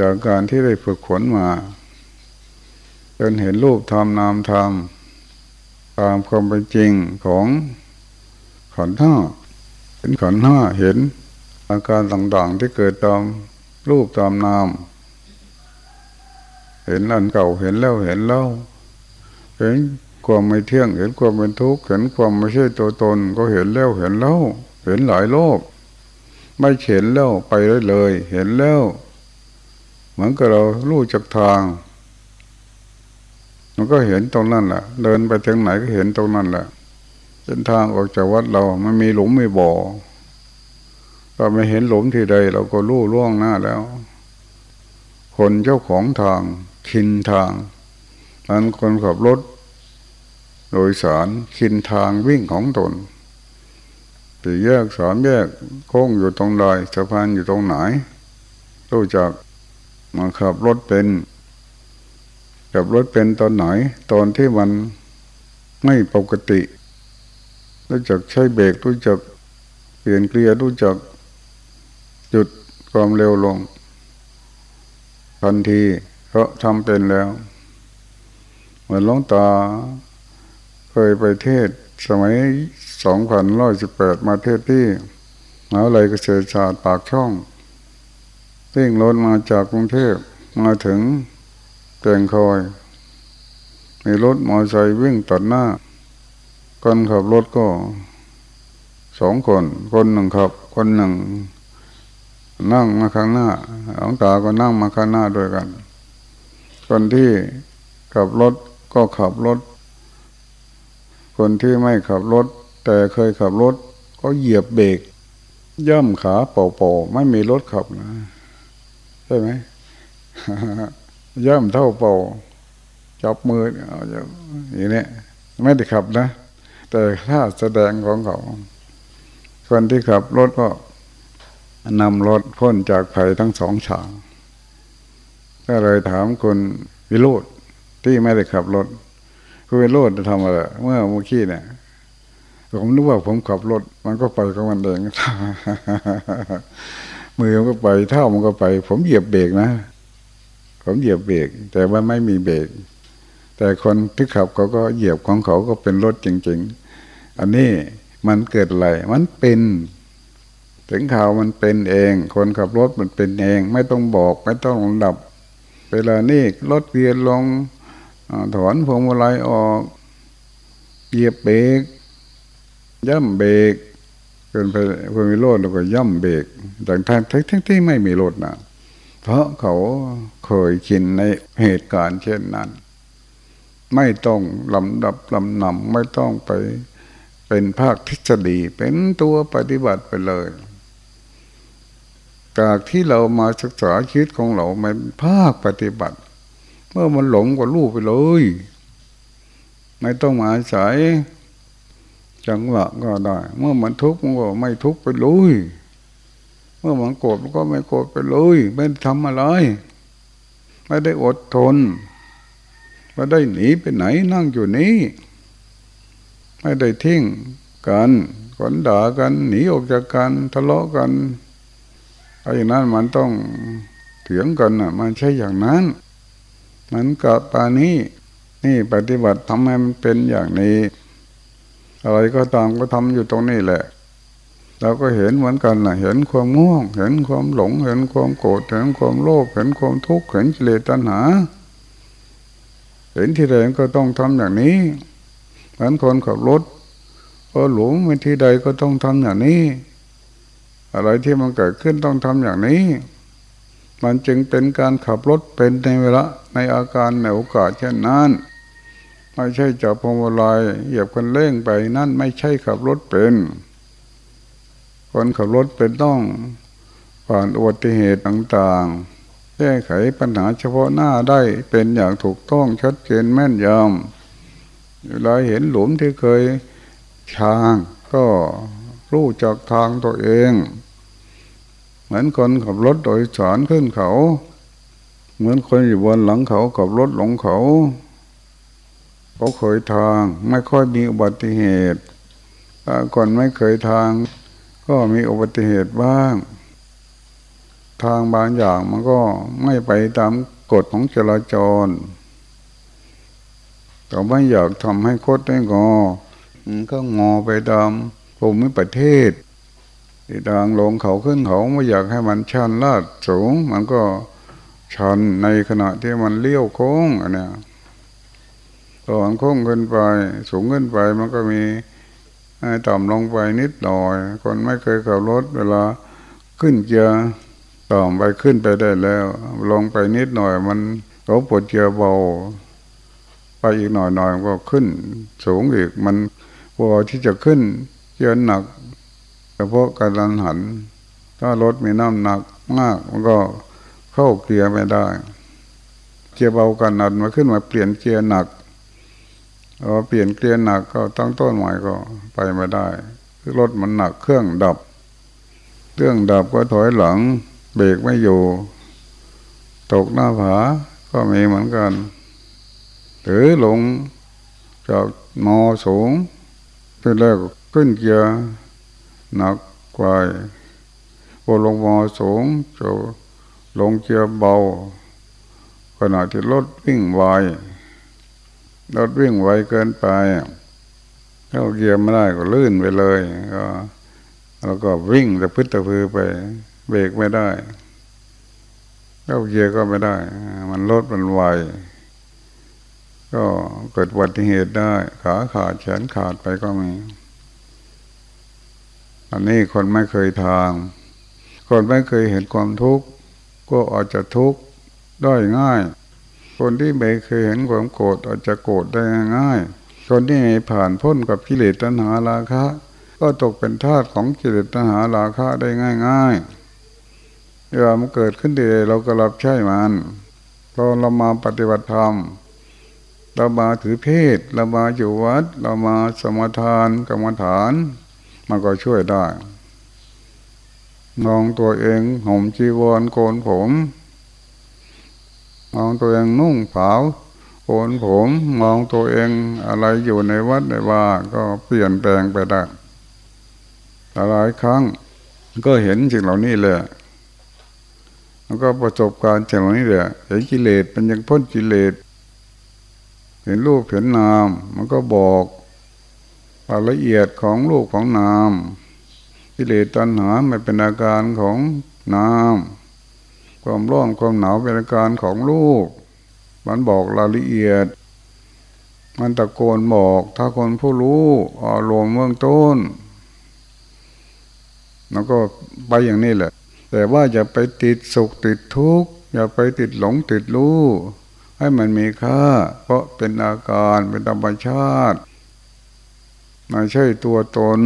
จากการที่ได้ฝึกฝนมา จนเห็นรูปธรรมนามธรรมตามความเป็นจริงของขันธ์ห้าเห็นขันธ์ห้าเห็นอาการต่างๆที่เกิดตามรูปตามนาม เห็นอันเก่าเห็นแล้วเห็นแล้วเห็นความไม่เที่ยง เห็นความเป็นทุกข์เห็นความไม่ใช่ตัวตน ก็เห็นแล้วเห็นแล้ว เห็นหลายโลก ไม่เห็นแล้วไปได้เลย เห็นแล้ว มือนกับเราลู่จากทาง มันก็เห็นตรงนั้นแหละเดินไปถึงไหนก็เห็นตรงนั้นแหละเส้นทางออกจากวัดเรามันมีหลุมมีบ่อเราไม่เห็นหลุมที่ใด เราก็รู้ล่วงหน้าแล้ว คนเจ้าของทางคินทางนั้นคนขับรถ โดยสารคินทางวิ่งของตนตีแยกสามแยกโค้งอยู่ตรงใดสะพานอยู่ตรงไหนรู้จัก มาขับรถเป็น ขับรถเป็นตอนไหน ตอนที่มันไม่ปกติรู้จักใช้เบรกรู้จักเปลี่ยนเกียร์รู้จักหยุดความเร็วลง ทันทีเพราะทำเป็นแล้ว เหมือนลงตา เคยไปเทศสมัยสองพันร้อยสิบแปดมาเทศที่มหาวิทยาลัยเกษตรศาสตร์ปากช่อง วิ่งรถมาจากกรุงเทพมาถึงแกงคอย มีรถมอเตอร์ไซค์วิ่งตัดหน้า คนขับรถก็สองคน คนหนึ่งขับ คนหนึ่ง นั่งมาข้างหน้าหลวงตาก็นั่งมาข้างหน้าด้วยกัน คนที่ขับรถก็ขับรถ คนที่ไม่ขับรถ แต่เคยขับรถ ก็เหยียบเบรกย่ำขาเป่าๆไม่มีรถขับนะ ใช่ไหมย่ำเท่าเป่าจับมืออย่างนี้ไม่ได้ขับนะ แต่ถ้าแสดงของเขา คนที่ขับรถก็นำรถพ้นจากภัยทั้งสองฉากก็เลยถามคนวิโรธที่ไม่ได้ขับรถคุณวิโรธจะทำอะไรเมื่อเมื่อกี้เนี่ยผมนึกว่าผมขับรถ มันก็ไปของมันเอง มือมันก็ไปเท่ามันก็ไป ผมเหยียบเบรกนะ ผมเหยียบเบรกแต่ว่าไม่มีเบรกแต่คนที่ขับเขาก็เหยียบของเขาก็เป็นรถจริง ๆ อันนี้มันเกิดอะไร มันเป็น ถึงข่าวมันเป็นเอง คนขับรถมันเป็นเอง ไม่ต้องบอกไม่ต้องดับ เวลานี้รถเวียนลงถอนพวงมาลัยออกเหยียบเบรกย่ำเบรก เกินไปพอมีรถแล้วก็ย่ำเบรกแต่ทางทั้งที่ไม่มีรถนะเพราะเขาเคยชินในเหตุการณ์เช่นนั้น ไม่ต้องลำดับลำนำไม่ต้องไปเป็นภาคทฤษฎีเป็นตัวปฏิบัติไปเลยจากที่เรามาศึกษาชีวิตของเรามันภาคปฏิบัติ เมื่อมันหลงก็รู้ไปเลย ไม่ต้องมาอาศัย จังหวะก็ได้ เมื่อมันทุกข์มันก็ไม่ทุกข์ไปเลยเมื่อมันโกรธมันก็ไม่โกรธไปเลยไม่ทำอะไรไม่ได้อดทนไม่ได้หนีไปไหนนั่งอยู่นี้ไม่ได้ทิ้งกันคนด่ากันหนีออกจากกันทะเลาะกันไอ้นั้นมันต้องเถียงกันอะ มันใช่อย่างนั้น มันกับปานี้นี่ปฏิบัติทำให้มันเป็นอย่างนี้ อะไรก็ตามก็ทำอยู่ตรงนี้แหละ เราก็เห็นเหมือนกันนะเห็นความง่วง เห็นความหลง เห็นความโกรธ เห็นความโลภ เห็นความทุกข์ เห็นกิเลสตัณหา เห็นที่ใดก็ต้องทำอย่างนี้เหมือนคนขับรถพอหลงไปที่ใดก็ต้องทำอย่างนี้ อะไรที่มันเกิดขึ้นต้องทำอย่างนี้ มันจึงเป็นการขับรถเป็นในเวลาในอาการในโอกาสเช่นนั้น ไม่ใช่จับพวงมาลัยเหยียบคันเร่งไปนั่นไม่ใช่ขับรถเป็น คนขับรถเป็นต้องผ่านอุบัติเหตุต่างๆ แก้ไขปัญหาเฉพาะหน้าได้เป็นอย่างถูกต้องชัดเจนแม่นยำเวลาเห็นหลุมที่เคยชางก็รู้จักทางตัวเอง เหมือนคนขับรถโดยสารขึ้นเขา เหมือนคนอยู่บนหลังเขาขับรถหลงเขา เขาเคยทางไม่ค่อยมีอุบัติเหตุถ้าคนไม่เคยทาง ก็มีอุบัติเหตุบ้าง ทางบางอย่างมันก็ไม่ไปตามกฎของจราจรแต่ไม่อยากทำให้คดได้งอก็งอไปตามภูมิประเทศที่ทางลงเขาขึ้นเขาไม่อยากให้มันชันลาดสูง มันก็ชันในขณะที่มันเลี้ยวโค้งอันเนี้ย ตอนโค้งขึ้นไป สูงขึ้นไปมันก็มีต่ำลงไปนิดหน่อย คนไม่เคยขับรถเวลาขึ้นเกียร์ต่ำไปขึ้นไปได้แล้ว ลงไปนิดหน่อย มันเขาปวดเกียร์เบา ไปอีกหน่อยหน่อยก็ขึ้น สูงอีกมันพอที่จะขึ้นเกียร์หนักเฉพาะการันหัน ถ้ารถมีน้ำหนักมากมันก็เข้าเกียร์ไม่ได้ เกียร์เบากันนันมาขึ้นมาเปลี่ยนเกียร์หนัก พอเปลี่ยนเกลียร์หนักก็ตั้งต้นใหม่ก็ไปไม่ได้รถมันหนักเครื่องดับ เครื่องดับก็ถอยหลัง เบรกไม่อยู่ ตกหน้าผาก็มีเหมือนกัน หรือลงจากมอสูงเป็นแรกขึ้นเกียร์หนักกว่าพอลงมอสูงจะลงเกียร์เบา ขณะที่รถวิ่งไว รถวิ่งไวเกินไปเข้าเกียร์ไม่ได้ก็ลื่นไปเลยก็แล้วก็วิ่งตะพื้นตะพือไป เบรกไม่ได้เข้าเกียร์ก็ไม่ได้ มันรถมันไวก็เกิดวัติเหตุได้ ขาขาดแขนขาดไปก็มีอันนี้คนไม่เคยทาง คนไม่เคยเห็นความทุกข์ก็อาจจะทุกข์ได้ง่าย คนที่ไม่เคยเห็นความโกรธอาจจะโกรธได้ง่าย คนที่ไม่ผ่านพ้นกับกิเลสตัณหาราคะ ก็ตกเป็นทาสของกิเลสตัณหาราคะได้ง่ายๆเวลามันเกิดขึ้นดีเราก็รับใช้มันตอนเรามาปฏิบัติธรรมเรามาถือเพศเรามาอยู่วัด เรามาสมทานกรรมฐาน มันก็ช่วยได้มองตัวเองห่มจีวรโกนผม มองตัวเองนุ่งขาวโกนผมมองตัวเองอะไรอยู่ในวัดในว่าก็เปลี่ยนแปลงไปได้หลายครั้งก็เห็นสิ่งเหล่านี้เลยแล้วก็ประสบการณ์สิ่งเหล่านี้เลยเห็นกิเลสเป็นยังพ้นกิเลสเห็นรูปเห็นนาม มันก็บอกรายละเอียดของรูปของนามกิเลสตัณหาไม่เป็นอาการของนาม ความร้อนความหนาวเป็นอาการของรูปมันบอกรายละเอียด มันตะโกนบอก ถ้าคนผู้รู้อารมณ์เบื้องต้น แล้วก็ไปอย่างนี้แหละ แต่ว่าอย่าไปติดสุขติดทุกข์อย่าไปติดหลงติดรู้ ให้มันมีค่า เพราะเป็นอาการเป็นธรรมชาติไม่ใช่ตัวตน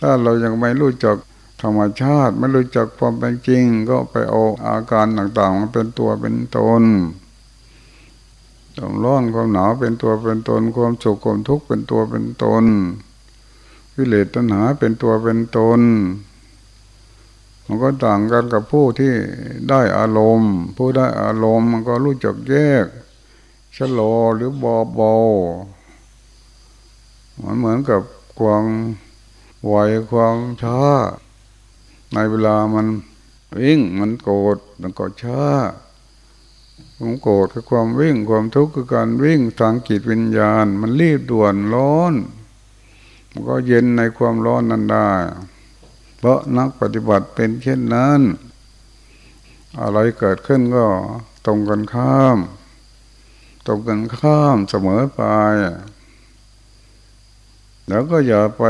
ถ้าเรายังไม่รู้จัก ธรรมชาติไม่รู้จักความเป็นจริง ก็ไปเอาอาการต่างๆมาเป็นตัวเป็นตนความร้อนความหนาวเป็นตัวเป็นตนความสุขความทุกข์เป็นตัวเป็นตนวิเลตตัณหาเป็นตัวเป็นตนมันก็ต่างกันกับผู้ที่ได้อารมณ์ ผู้ได้อารมณ์มันก็รู้จักแยกชะลอหรือบอเบามันเหมือนกับความไหวความช้า ในเวลามันวิ่งมันโกรธมันก็ช้าความโกรธคือความวิ่งความทุกข์คือการวิ่งทางจิตวิญญาณ มันรีบด่วนร้อน มันก็เย็นในความร้อนนั้นได้ เพราะนักปฏิบัติเป็นเช่นนั้น อะไรเกิดขึ้นก็ตรงกันข้าม ตรงกันข้ามเสมอไป แล้วก็อย่าไป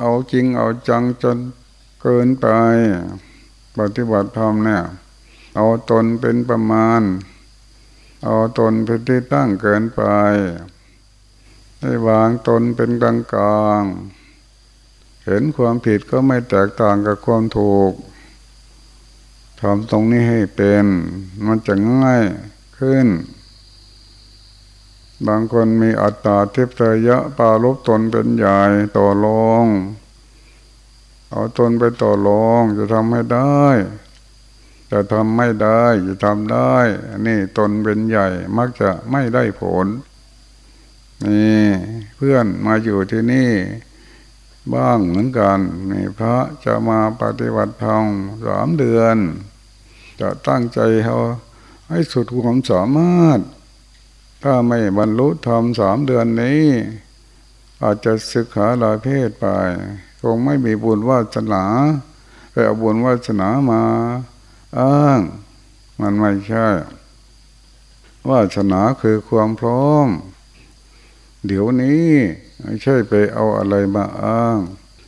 เอาจริงเอาจังจน เกินไป ปฏิบัติธรรมเนี่ย เอาตนเป็นประมาณ เอาตนเป็นที่ตั้งเกินไป ให้วางตนเป็นกลางกลางเห็นความผิดก็ไม่แตกต่างกับความถูกทำตรงนี้ให้เป็น มันจะง่ายขึ้น บางคนมีอัตตาเทพเยะปาลบตนเป็นใหญ่ต่อรอง เอาตนไปต่อรองจะทำให้ได้จะทำไม่ได้จะทำได้ อันนี้ตนเป็นใหญ่มักจะไม่ได้ผล นี่เพื่อนมาอยู่ที่นี่ บ้างเหมือนกันมีพระจะมาปฏิบัติธรรมสามเดือน จะตั้งใจเขาให้สุดความสามารถ ถ้าไม่บรรลุธรรมสามเดือนนี้ อาจจะศึกษาลาเพศไป คงไม่มีบุญวาสนาไปเอาบุญวาสนามาอ้าง มันไม่ใช่วาสนาคือความพร้อม เดี๋ยวนี้ไม่ใช่ไปเอาอะไรมาอ้าง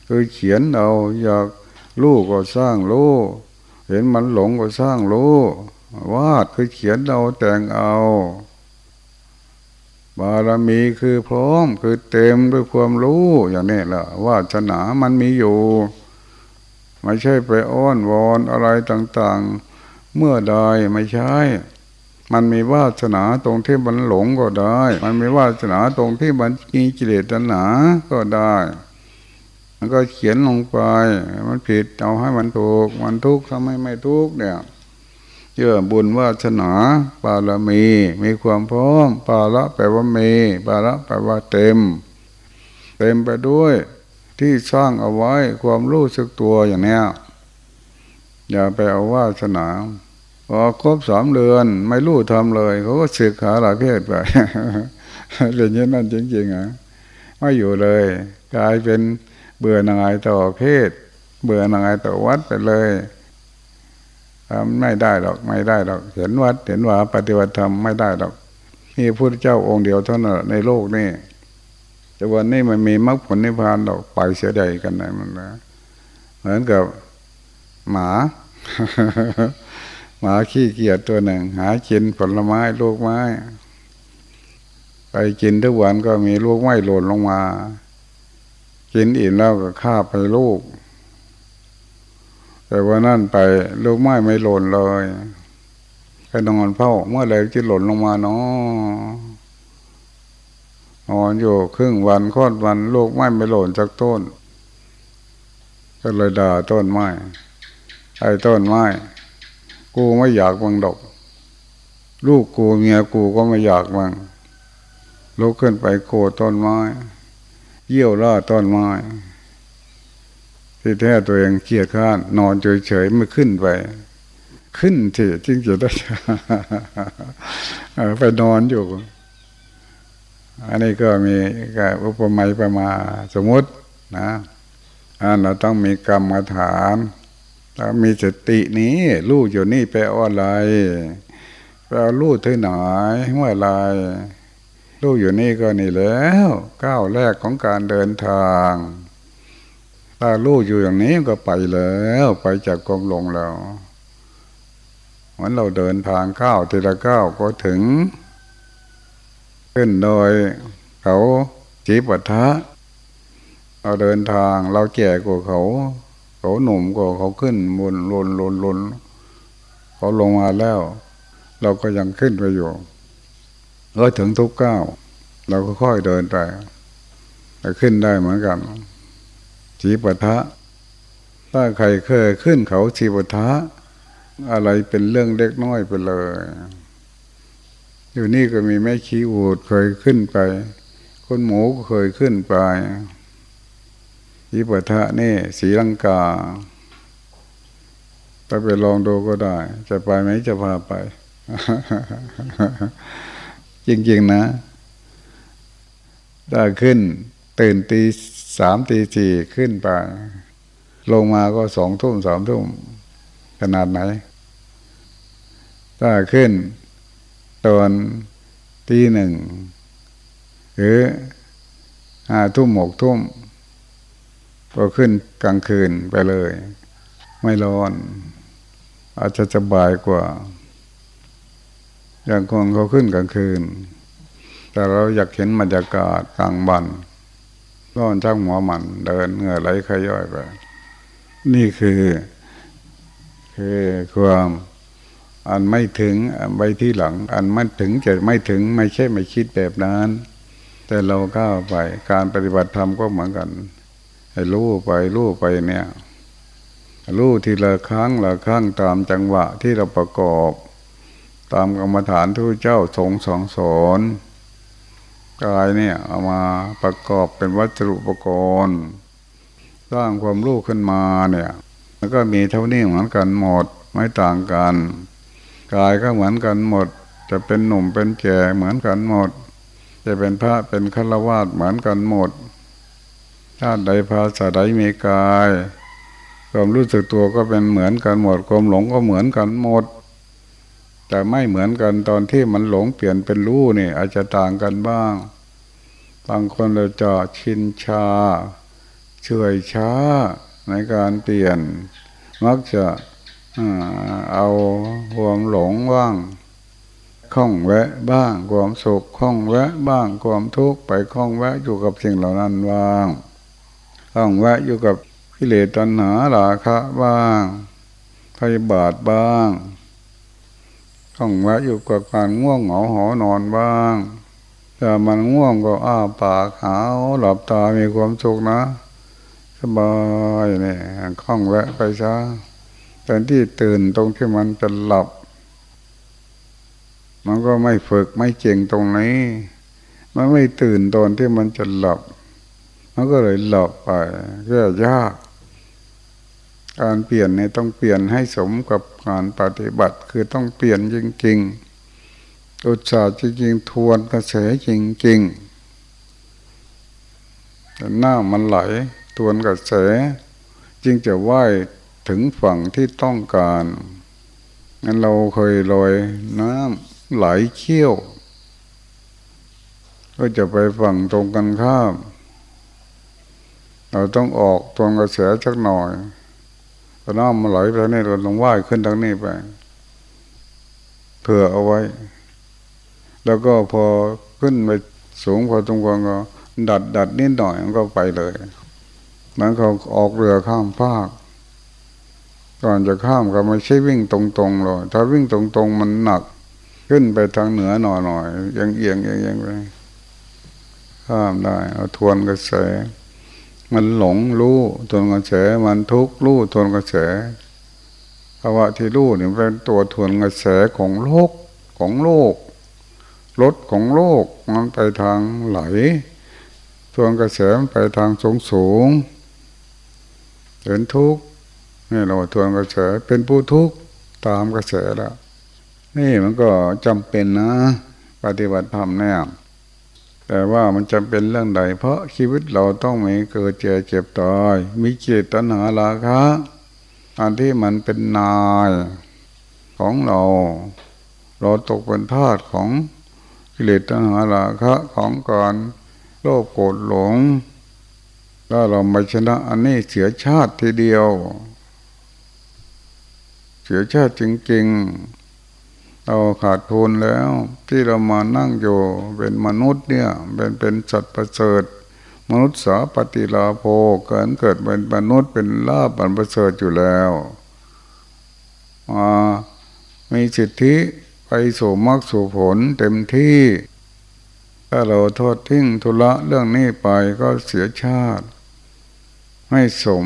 คือเขียนเอาอยากลูกก็สร้างลูกเห็นมันหลงก็สร้างลูกวาดคือเขียนเอาแต่งเอา บารมีคือพร้อมคือเต็มด้วยความรู้อย่างนี้แหละว่าสนามันมีอยู่ ไม่ใช่ไปอ้อนวอนอะไรต่างๆ เมื่อใดไม่ใช่ มันมีวาสนาตรงที่มันหลงก็ได้ มันมีวาสนาตรงที่มันมีกิเลสตัณหาก็ได้มันก็เขียนลงไป มันผิดเอาให้มันถูก มันทุกข์ทำให้ไม่ทุกข์เนี่ย เยื่อบุญวาสนาปาลมี มีความพร้อมปาละแปลว่ามีปาละแปลว่าเต็ม เต็มไปด้วย ที่สร้างเอาไว้ความรู้สึกตัวอย่างนี้อย่าไปเอาวาสนาพอครบสามเดือน ไม่รู้ทำเลย เขาก็สึกขาหลายเพศไปเรื่องนี้นั่นจริงๆอะไม่อยู่เลย กลายเป็นเบื่อหน่ายต่อเพศ เบื่อหน่ายต่อวัดไปเลย ไม่ได้หรอกไม่ได้หรอก เห็นวัดเห็นว่าปฏิบัติธรรมไม่ได้หรอกนี่พระเจ้าองค์เดียวเท่านั้นในโลกนี่แต่วันนี้มันมีมรรคผลนิพพานดอกไปเสียใดกันนะมันนะเหมือนกับหมา หมาขี้เกียจตัวหนึ่ง หากินผลไม้ลูกไม้ ไปกินทุกวันก็มีลูกไม้หล่นลงมา กินอิ่มแล้วก็ฆ่าไปลูก แต่ว่านั่นไปลูกไม้ไม่หล่นเลยไปนอนเฝ้าเมื่อไรจะหล่นลงมาเนาะนอนอยู่ครึ่งวันคอนวันลูกไม้ไม่หล่นจากต้น ก็เลยด่าต้นไม้ไอ้ต้นไม้กูไม่อยากบังดอกลูกกูเมียกูก็ไม่อยากบังลุกขึ้นไปโกต้นไม้ เยี่ยวล่าต้นไม้ ที่แท้ตัวเองเกียดข้านนอนเฉยๆไม่ขึ้นไป ขึ้นเถอะจึงจะได้ไปนอนอยู่ อันนี้ก็มีกับอุปมาประมาสมมตินะอันเราต้องมีกรรมฐานถ้ามีสตินี้รู้อยู่นี่แปลว่าอะไรแปลรู้ที่ไหนเมื่อไรรู้อยู่นี่ก็นี่แล้ว ก้าวแรกของการเดินทาง ถ้ารู้อยู่อย่างนี้ก็ไปแล้วไปจากกองลงแล้วเหมือนเราเดินทางก้าวทีละก้าวก็ถึง ขึ้นโดยเขาจีปัทะเราเดินทางเราแก่กว่าเขา เขาหนุ่มก็เขาขึ้นบนลนลนลนเขาลงมาแล้ว เราก็ยังขึ้นไปอยู่ก็ถึงทุกก้าวเราก็ค่อยเดินไปแต่ขึ้นได้เหมือนกัน ชีปทะ ถ้าใครเคยขึ้นเขาชีปทะ อะไรเป็นเรื่องเล็กน้อยไปเลย อยู่นี่ก็มีแม่ชีอูดเคยขึ้นไป คนหมูก็เคยขึ้นไปอิปทะนี่สีลังกาถ้าไปลองดูก็ได้ จะไปไหมจะพาไป จริงๆนะ ถ้าขึ้นตื่นตี สามตีสี่ขึ้นไป ลงมาก็สองทุ่มสามทุ่มขนาดไหน ถ้าขึ้นตอนตีหนึ่งหรือห้าทุ่มหกทุ่มก็ขึ้นกลางคืนไปเลย ไม่ร้อน อาจจะสบายกว่า อย่างคนเขาขึ้นกลางคืน แต่เราอยากเห็นบรรยากาศกลางบัน ร้อนช่างหัวมัน เดินเหงื่อไหลขย่อยไป นี่คือ คือความอันไม่ถึงอันไปที่หลัง อันไม่ถึงจะไม่ถึงไม่ใช่ไม่คิดแบบนั้น แต่เราก้าวไปการปฏิบัติธรรมก็เหมือนกันให้รู้ไปรู้ไปเนี่ยรู้ทีละครั้งละครั้งตามจังหวะที่เราประกอบ ตามกรรมฐานทุกเจ้าทรงสองสอน กายเนี่ยเอามาประกอบเป็นวัตถุอุปกรณ์สร้างความรู้ขึ้นมาเนี่ยแล้วก็มีเท่านี้เหมือนกันหมดไม่ต่างกัน กายก็เหมือนกันหมด จะเป็นหนุ่มเป็นแก่เหมือนกันหมด จะเป็นพระเป็นฆราวาสเหมือนกันหมดชาติใดภาษาใดมีกาย ความรู้สึกตัวก็เป็นเหมือนกันหมด ความหลงก็เหมือนกันหมด แต่ไม่เหมือนกันตอนที่มันหลงเปลี่ยนเป็นรู้นี่อาจจะต่างกันบ้าง บางคนเราจะชินชา เฉยช้าในการเปลี่ยน มักจะเอาความหลงบ้างคล้องแวะบ้างความสุขคล้องแวะบ้างความทุกข์ไปคล้องแวะอยู่กับสิ่งเหล่านั้นบ้างคล้องแวะอยู่กับกิเลสตัณหาราคะบ้างพยาบาทบ้าง คล้องแวะอยู่กับการง่วงเหงาหอนอนบ้างถ้ามันง่วงก็อ้าปากหาวหลับตามีความสุขนะ สบายเนี่ยคล้องแวะไปซะแทนที่ตื่นตรงที่มันจะหลับ มันก็ไม่ฝึกไม่เก่งตรงนี้ มันไม่ตื่นตอนที่มันจะหลับ มันก็เลยหลับไปก้ยาก การเปลี่ยนเนี่ยต้องเปลี่ยนให้สมกับการปฏิบัติคือต้องเปลี่ยนจริงๆ อุตสาห์จริงๆ ทวนกระแสจริงๆแต่หน้ามันไหลทวนกระแส จึงจะไหวถึงฝั่งที่ต้องการงั้นเราเคยลอยน้ำไหลเขี้ยว ก็จะไปฝั่งตรงกันข้าม เราต้องออกตรงกระแสสักหน่อย พอน้ำมันไหลไปนี่เราต้องว่ายขึ้นทางนี้ไปเผื่อเอาไว้ แล้วก็พอขึ้นไปสูงพอตรงกลางก็ดัดดัดนิดหน่อยมันก็ไปเลยมันเขาออกเรือข้ามภาค ก่อนจะข้ามก็ไม่ใช่วิ่งตรงๆหรอกถ้าวิ่งตรงๆมันหนัก ขึ้นไปทางเหนือหน่อยๆยังเอียงยังเอียงไปข้ามได้เอาทวนกระแส มันหลงรู้ทวนกระแสมันทุกข์รู้ทวนกระแสภาวะที่รู้เนี่ยเป็นตัวทวนกระแสของโลกของโลกรถของโลกมันไปทางไหลทวนกระแสมันไปทางสูงสูงเห็นทุกข์นี่เราทวนกระแสเป็นผู้ทุกข์ตามกระแสแล้ว นี่มันก็จำเป็นนะ ปฏิบัติธรรมแน่ แต่ว่ามันจำเป็นเรื่องใด เพราะชีวิตเราต้องมีเกิดเจ็บเจ็บตาย มีเจตนาราคะอันที่มันเป็นนายของเรา เราตกเป็นทาสของกิเลสตัณหาราคะของการโลภโกรธหลงถ้าเราไม่ชนะอันนี้เสียชาติทีเดียว เสียชาติจริงๆ เราขาดทุนแล้ว ที่เรามานั่งอยู่เป็นมนุษย์เนี่ยเป็นเป็นสัตว์ประเสริฐ มนุษย์สาปฏิลาโภเกิดเกิดเป็นมนุษย์เป็นลาบันประเสริฐอยู่แล้วมามีสิทธิไปสู่มรรคสู่ผลเต็มที่ ถ้าเราทอดทิ้งทุละเรื่องนี้ไปก็เสียชาติไม่สม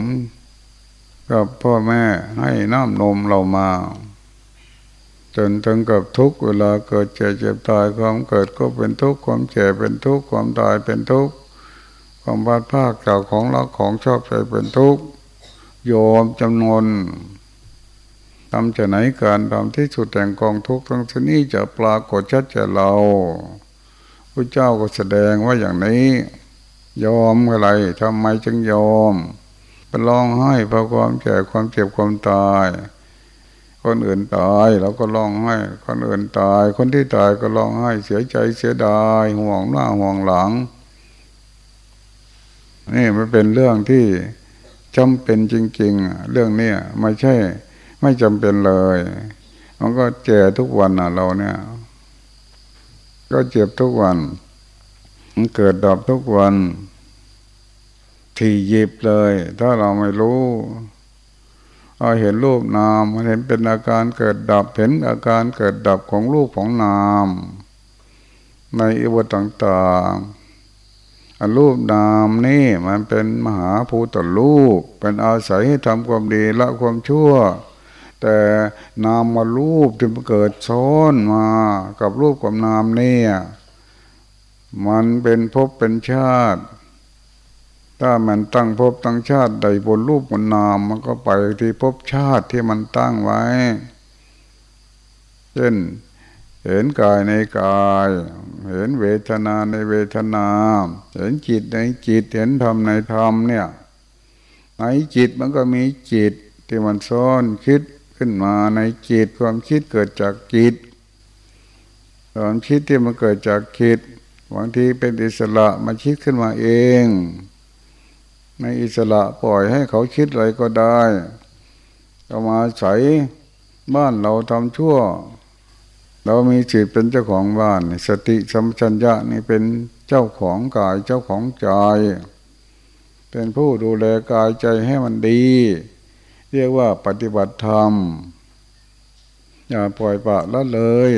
กับพ่อแม่ให้น้ำนมเรามา จนถึงกับทุกเวลาเกิดเจ็บเจ็บตายความเกิดก็เป็นทุกข์ความเจ็บเป็นทุกข์ความตายเป็นทุกข์ความบาดภาคจาของรักของชอบใจเป็นทุกข์โยมจำนวนทำจะไหนการทำที่สุดแต่งกองทุกข์ทั้งนี้จะปรากฏชัดแก่เราพระเจ้าก็แสดงว่าอย่างนี้ ยอมอะไรทำไมจึงยอมเป็นร้องไห้เพราะความแก่ความเจ็บความตาย คนอื่นตายเราก็ร้องไห้ คนอื่นตาย คนที่ตายก็ร้องไห้ เสียใจเสียดายห่วงหน้าห่วงหลัง นี่มันเป็นเรื่องที่จำเป็นจริง ๆ เรื่องเนี้ยไม่ใช่ ไม่จำเป็นเลย มันก็เจ็บทุกวันอะ เราเนี่ย ก็เจ็บทุกวัน มันเกิดดับทุกวัน ที่หยิบเลย ถ้าเราไม่รู้ เราเห็นรูปนามมันเห็นเป็นอาการเกิดดับเห็นอาการเกิดดับของรูปของนาม ในอิวต่างๆรูปนามนี่มันเป็นมหาภูตรูปเป็นอาศัยให้ทำความดีละความชั่ว แต่นามมารูปที่มันเกิดซ้อนมากับรูปกับนามเนี่ยมันเป็นภพเป็นชาติ ถ้ามันตั้งภพตั้งชาติใดบนรูปบนนามมันก็ไปที่ภพชาติที่มันตั้งไว้ เช่น เห็นกายในกาย เห็นเวทนาในเวทนา เห็นจิตในจิต เห็นธรรมในธรรมเนี่ย ในจิตมันก็มีจิตที่มันซ่อนคิดขึ้นมาในจิตความคิดเกิดจากจิตความคิดที่มันเกิดจากจิตบางทีเป็นอิสระมาคิดขึ้นมาเอง ในอิสระปล่อยให้เขาคิดอะไรก็ได้ก็มาใส่บ้านเราทำชั่ว เรามีจิตเป็นเจ้าของบ้าน สติสัมชัญญะนี่เป็นเจ้าของกายเจ้าของใจ เป็นผู้ดูแลกายใจให้มันดี เรียกว่าปฏิบัติธรรม อย่าปล่อยปะละเลย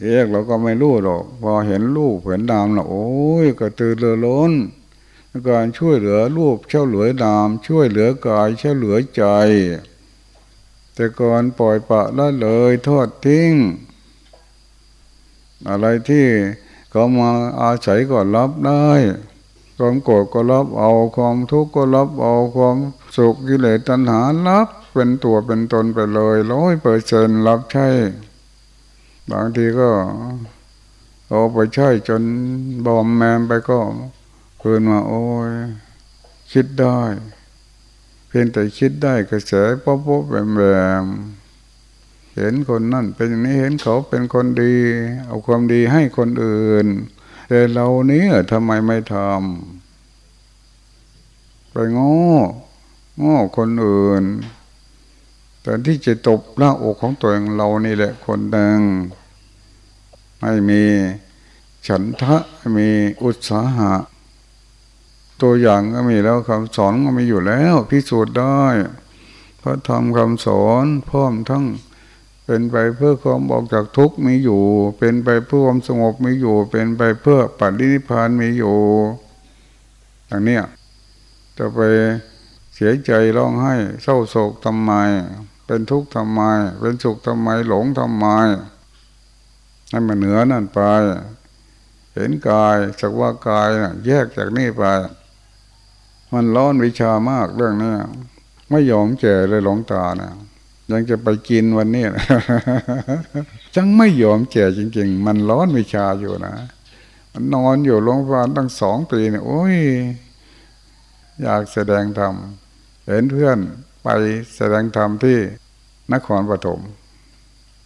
เอกเราก็ไม่รู้หรอก พอเห็นลูกเห็นนามแล้วโอ้ยก็ตื่นเรือล้น การช่วยเหลือรูปเช่าเหลือนาม ช่วยเหลือกายเช่าเหลือใจ แต่ก่อนปล่อยปะละเลยทอดทิ้ง อะไรที่เขามาอาศัยก็รับได้ ความโกรธก็รับเอาความทุกข์ก็รับเอาความสุขกิเลสตัณหารับเป็นตัวเป็นตนไปเลยร้อยเปอร์เซ็นรับใช่บางทีก็เอาไปใช้จนบอมแมมไปก็ คืนมาโอ้ยคิดได้ เพียงแต่คิดได้กระแสป๊อปป๊แบแบบเห็นคนนั่นเป็นอย่างนี้เห็นเขาเป็นคนดี เอาความดีให้คนอื่น แต่เรานี้ทำไมไม่ทำไปง้อง้อคนอื่นแต่ที่จะตบหน้าอกของตัวเองเรานี่แหละคนดังไม่มีฉันทะมีอุตสาหะ ตัวอย่างก็มีแล้วคำสอนก็มีอยู่แล้วพิสูจน์ได้พระธรรมคำสอนพร้อมทั้งเป็นไปเพื่อความออกจากทุกข์มีอยู่ เป็นไปเพื่อความสงบมีอยู่ เป็นไปเพื่อปัจจิพานมีอยู่อย่างนี้จะไปเสียใจร้องไห้เศร้าโศกทำไม เป็นทุกข์ทำไม เป็นสุขทำไมหลงทำไมให้มันเหนือนั่นไป เห็นกายสักว่ากายนะแยกจากนี่ไป มันร้อนวิชามากเรื่องนี้ไม่ยอมแก่เลยหลงตานะยังจะไปกินวันนี้จังไม่ยอมแก่จริง ๆ มันร้อนวิชาอยู่นะมันนอนอยู่โรงพยาบาลตั้งสองปีเนี่ยโอ้ย อยากแสดงธรรมเห็นเพื่อนไปแสดงธรรมที่นครปฐม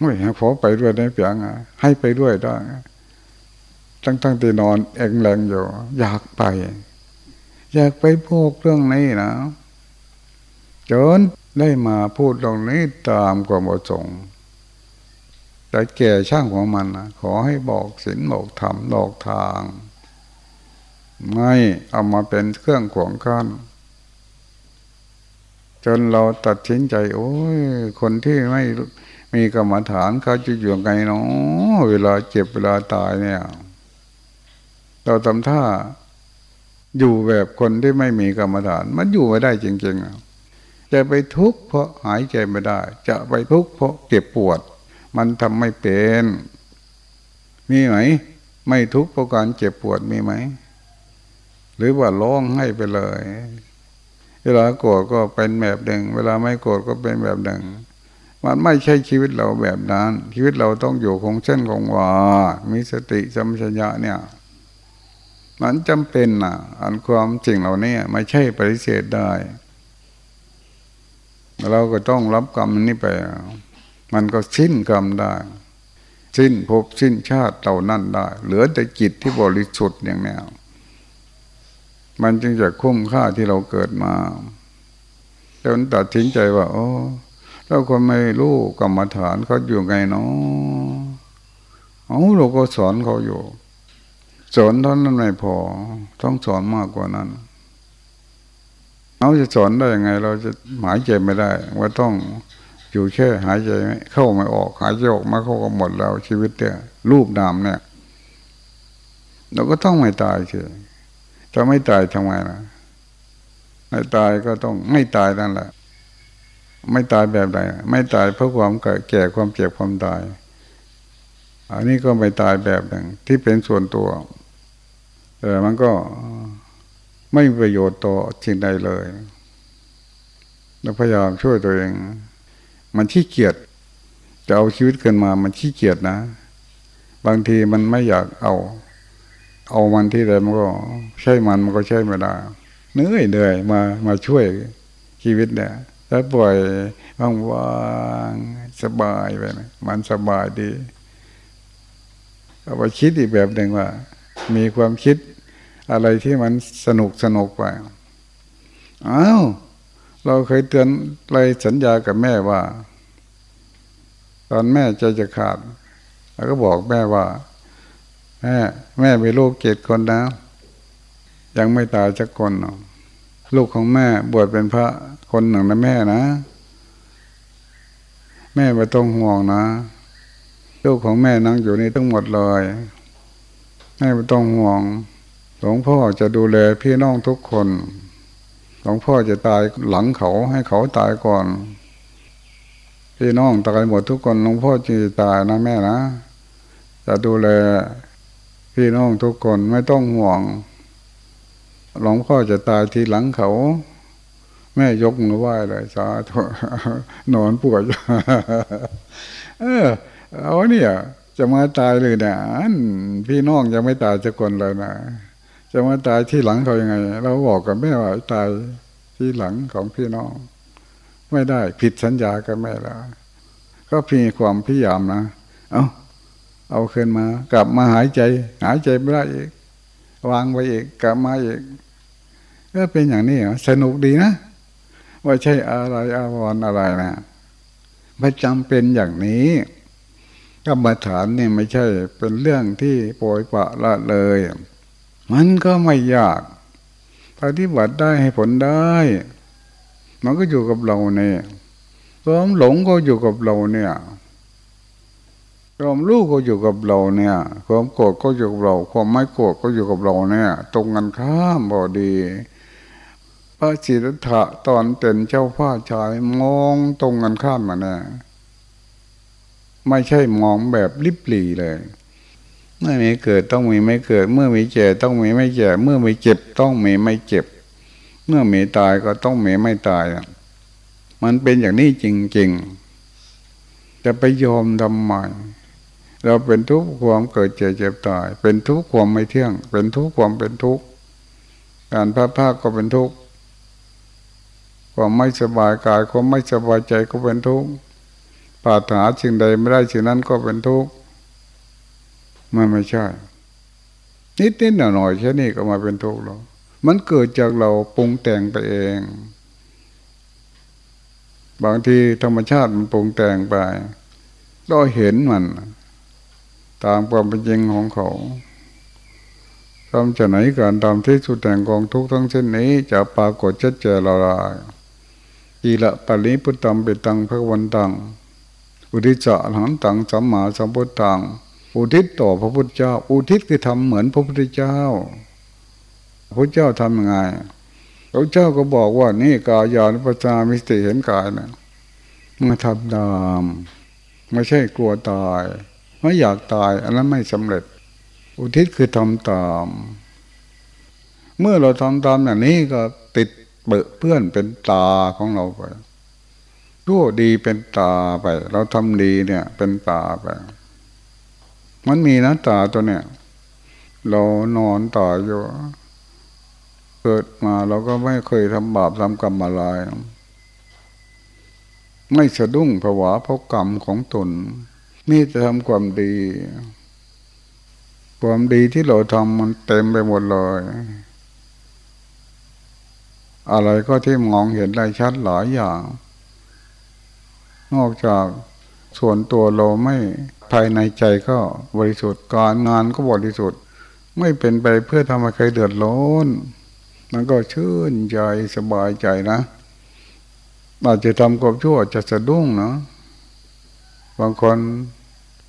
ไม่ให้พอไปด้วยได้เพียงให้ไปด้วยได้ตั้งตั้งที่นอนเองแรงอยู่ อยากไป อยากไปพูดเรื่องนี้นะจนได้มาพูดตรงนี้ตามความประสงค์แต่แก่ช่างของมันนะขอให้บอกศีลบอกธรรมบอกทาง ไม่เอามาเป็นเครื่องขวงกั้นจนเราตัดสินใจ โอ้ยคนที่ไม่มีกรรมฐานเขาจะอยู่ไงเนาะเวลาเจ็บเวลาตายเนี่ย เราทำท่า อยู่แบบคนที่ไม่มีกรรมฐาน มันอยู่ไม่ได้จริงๆจะไปทุกข์เพราะหายใจไม่ได้ จะไปทุกข์เพราะเจ็บปวด มันทำไม่เป็น มีไหม ไม่ทุกข์เพราะการเจ็บปวดมีไหม หรือว่าร้องให้ไปเลย เวลาโกรธก็เป็นแบบหนึ่ง เวลาไม่โกรธก็เป็นแบบหนึ่ง มันไม่ใช่ชีวิตเราแบบนั้น ชีวิตเราต้องอยู่คงเส้นคงวามีสติสัมปชัญญะเนี่ย มันจำเป็นนะอันความจริงเรานี่ยไม่ใช่ปฏิเสธได้ เราก็ต้องรับกรรมนี้ไป มันก็สิ้นกรรมได้ สิ้นภพสิ้นชาติเต่านั่นได้ เหลือแต่จิตที่บริสุทธิ์อย่างนี้มันจึงจะคุ้มค่าที่เราเกิดมาจนตัดทิ้งใจว่าโอ้ถ้าคนไม่รู้กรรมฐานเขาอยู่ไงเนาะเอาเราก็สอนเขาอยู่ สอนเท่านั้นไม่พอ ต้องสอนมากกว่านั้นเราจะสอนได้ยังไง เราจะหายใจไม่ได้ ว่าต้องอยู่แค่หายใจไหมเข้าไม่ออก หายใจออกมาเข้าก็หมดแล้วชีวิตเนี่ยรูปนามเนี่ย เราก็ต้องไม่ตายเฉยถ้าไม่ตายทำไมล่ะไม่ตายก็ต้องไม่ตายนั่นแหละ ไม่ตายแบบใดไม่ตายเพราะความแก่ความเจ็บความตายอันนี้ก็ไม่ตายแบบหนึ่งที่เป็นส่วนตัว แต่มันก็ไม่มีประโยชน์ต่อสิ่งใดเลยเราพยายามช่วยตัวเอง มันขี้เกียจจะเอาชีวิตเกินมา มันขี้เกียจนะ บางทีมันไม่อยากเอา เอามันที่ใดมันก็ใช่มันมันก็ใช่ไม่ได้เหนื่อยเหนื่อยมามาช่วยชีวิตเนี่ยถ้าปล่อยว่างๆสบายไปนะมันสบายดีเอาไปคิดอีกแบบหนึ่งว่า มีความคิด อะไรที่มันสนุกสนุกไปอ้าวเราเคยเตือนอะไรสัญญากับแม่ว่า ตอนแม่ใจจะขาดเราก็บอกแม่ว่าแม่แม่มีลูกเจ็ดคนนะ ยังไม่ตายสักคนลูกของแม่บวชเป็นพระคนหนึ่งนะแม่นะ แม่ไม่ต้องห่วงนะ ลูกของแม่นั่งอยู่นี่ทั้งหมดเลยแม่ไม่ต้องห่วง ลวงพ่อจะดูแลพี่น้องทุกคนหลวงพ่อจะตายหลังเขาให้เขาตายก่อน พี่น้องตายหมดทุกคนหลวงพ่อจะตายนะแม่นะ จะดูแลพี่น้องทุกคนไม่ต้องห่วงหลวงพ่อจะตายทีหลังเขา แม่ยกมือไหว้เลยสาธุนอนปวดเออเอาเนี่ยจะมาตายเลยเนี่ยพี่น้องยังไม่ตายจะคนเลยนะ จะมาตายที่หลังเขายังไง เราบอกกับแม่ว่าตายที่หลังของพี่น้อง ไม่ได้ผิดสัญญากับแม่แล้วก็พีความพยายามนะเอาเอาขึ้นมา กลับมาหายใจ หายใจไม่ได้อีก วางไปอีก กลับมาอีก ก็เป็นอย่างนี้สนุกดีนะว่าใช่อะไรอาวรอะไรนะไม่จำเป็นอย่างนี้กรรมฐานเนี่ยไม่ใช่เป็นเรื่องที่โปรยปะละเลย มันก็ไม่ยากปฏิบัติได้ให้ผลได้ มันก็อยู่กับเราเนี่ยความหลงก็อยู่กับเราเนี่ยความรู้ก็อยู่กับเราเนี่ย ความโกรธก็อยู่กับเรา ความไม่โกรธก็อยู่กับเราเนี่ย ตรงกันข้ามบอดี พระจิตถะตอนเป็นเจ้าผ้าชายมองตรงกันข้ามมาเนี่ยไม่ใช่มองแบบลิบหลีเลย เมื่อมีเกิดต้องมีไม่เกิด เมื่อมีเจ็บต้องมีไม่เจ็บเมื่อมีเจ็บต้องมีไม่เจ็บ เมื่อมีตายก็ต้องมีไม่ตาย มันเป็นอย่างนี้จริงๆจะไปยอมทำไมเราเป็นทุกข์ความเกิดเจ็บเจ็บตาย เป็นทุกข์ความไม่เที่ยง เป็นทุกข์ความเป็นทุกข์การพลาดพลาดก็เป็นทุกข์ความไม่สบายกายความไม่สบายใจก็เป็นทุกข์ปรารถนาสิ่งใดไม่ได้สิ่งนั้นก็เป็นทุกข์ มันไม่ใช่ นิดนิดหน่อยหน่อยแค่นี้ก็มาเป็นทุกข์แล้วมันเกิดจากเราปรุงแต่งไปเอง บางทีธรรมชาติมันปรุงแต่งไปเราเห็นมัน ตามความเป็นจริงของเขาทำจะไหนการทำที่สุดแต่งกองทุกทั้งเช่นนี้ จะปรากฏชัดเจนละลายอีละปริพุตตังเปตังพระวันตัง อุทิจะหันตังสัมมาสัมพุทธัง อุทิศต่อพระพุทธเจ้า อุทิศคือทำเหมือนพระพุทธเจ้า พระพุทธเจ้าทำยังไงพระเจ้าก็บอกว่านี่กายานุปัจามิสติเห็นกายนะมาทำตามไม่ใช่กลัวตาย ไม่อยากตายอันนั้นไม่สำเร็จ อุทิศคือทำตาม เมื่อเราทำตามอย่างนี้ก็ติดเบื่อเพื่อนเป็นตาของเราไปชั่วดีเป็นตาไป เราทำดีเนี่ย เป็นตาไป มันมีนะตาตัวเนี้ยเรานอนต่ออยู่ เกิดมาเราก็ไม่เคยทำบาปทำกรรมอะไรไม่สะดุ้งผวาเพราะกรรมของตนนี่จะทำความดี ความดีที่เราทำมันเต็มไปหมดเลยอะไรก็ที่มองเห็นได้ชัดหลายอย่าง นอกจากส่วนตัวเราไม่ ภายในใจก็บริสุทธิ์การงานก็บริสุทธิ์ ไม่เป็นไปเพื่อทำให้ใครเดือดร้อนมันก็ชื่นใจสบายใจนะอาจจะทำความชั่วจะสะดุ้งเนาะบางคน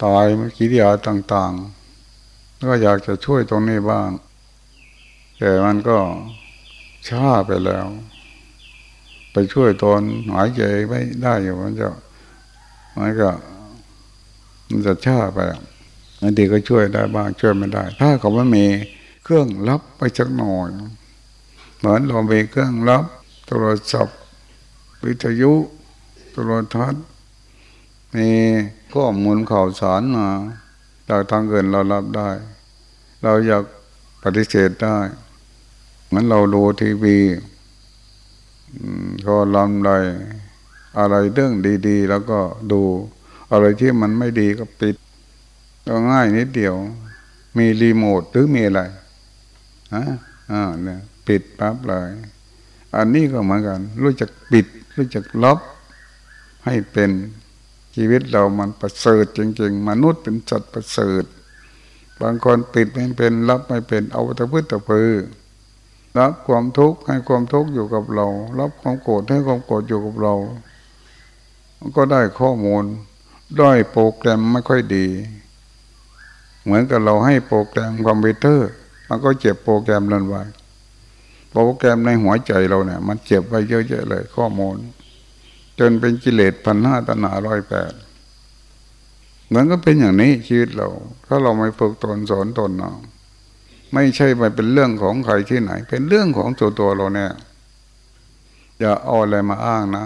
ตายมกิริยาต่างๆ ก็อยากจะช่วยตรงนี้บ้าง แต่มันก็ช้าไปแล้ว ไปช่วยตนหายใจไม่ได้อยู่มันจะมันก็ มันจะช้าไปบางทีก็ช่วยได้บ้างช่วยไม่ได้ ถ้าเขาไม่มีเครื่องรับไปจักหน่อยเหมือนเรามีเครื่องรับโทรศัพท์วิทยุโทรทัศน์มีข้อมูลข่าวสารมาจากทางเกินเรารับได้ เราอยากปฏิเสธได้เหมือนเราดูทีวีก็ลำไรอะไรเรื่องดี ๆ แล้วก็ดู อะไรที่มันไม่ดีก็ปิดก็ง่ายนิดเดียว มีรีโมทหรือมีอะไรอ่าอ่าเนี่ยปิดปั๊บเลยอันนี้ก็เหมือนกัน รู้จักปิด รู้จักลบให้เป็นชีวิตเรามันประเสริฐจริง ๆ มนุษย์เป็นสัตว์ประเสริฐ บางคนปิดไม่เป็นรับไม่เป็นเอาตะพื้นตะพือรับความทุกข์ให้ความทุกข์อยู่กับเรา รับความโกรธให้ความโกรธอยู่กับเรา ก็ได้ข้อมูล ด้อยโปรแกรมไม่ค่อยดี เหมือนกับเราให้โปรแกรมคอมพิวเตอร์ มันก็เจ็บโปรแกรมนั้นไว้โปรแกรมในหัวใจเราเนี่ย มันเจ็บไว้เยอะๆเลย ข้อมูล จนเป็นกิเลสพันห้าตนาร้อยแปดเหมือนก็เป็นอย่างนี้ชีวิตเรา ถ้าเราไม่ฝึกตนสอนตนเนาะไม่ใช่ไปเป็นเรื่องของใครที่ไหน เป็นเรื่องของตัวตัวเราเนี่ยอย่าเอาอะไรมาอ้างนะ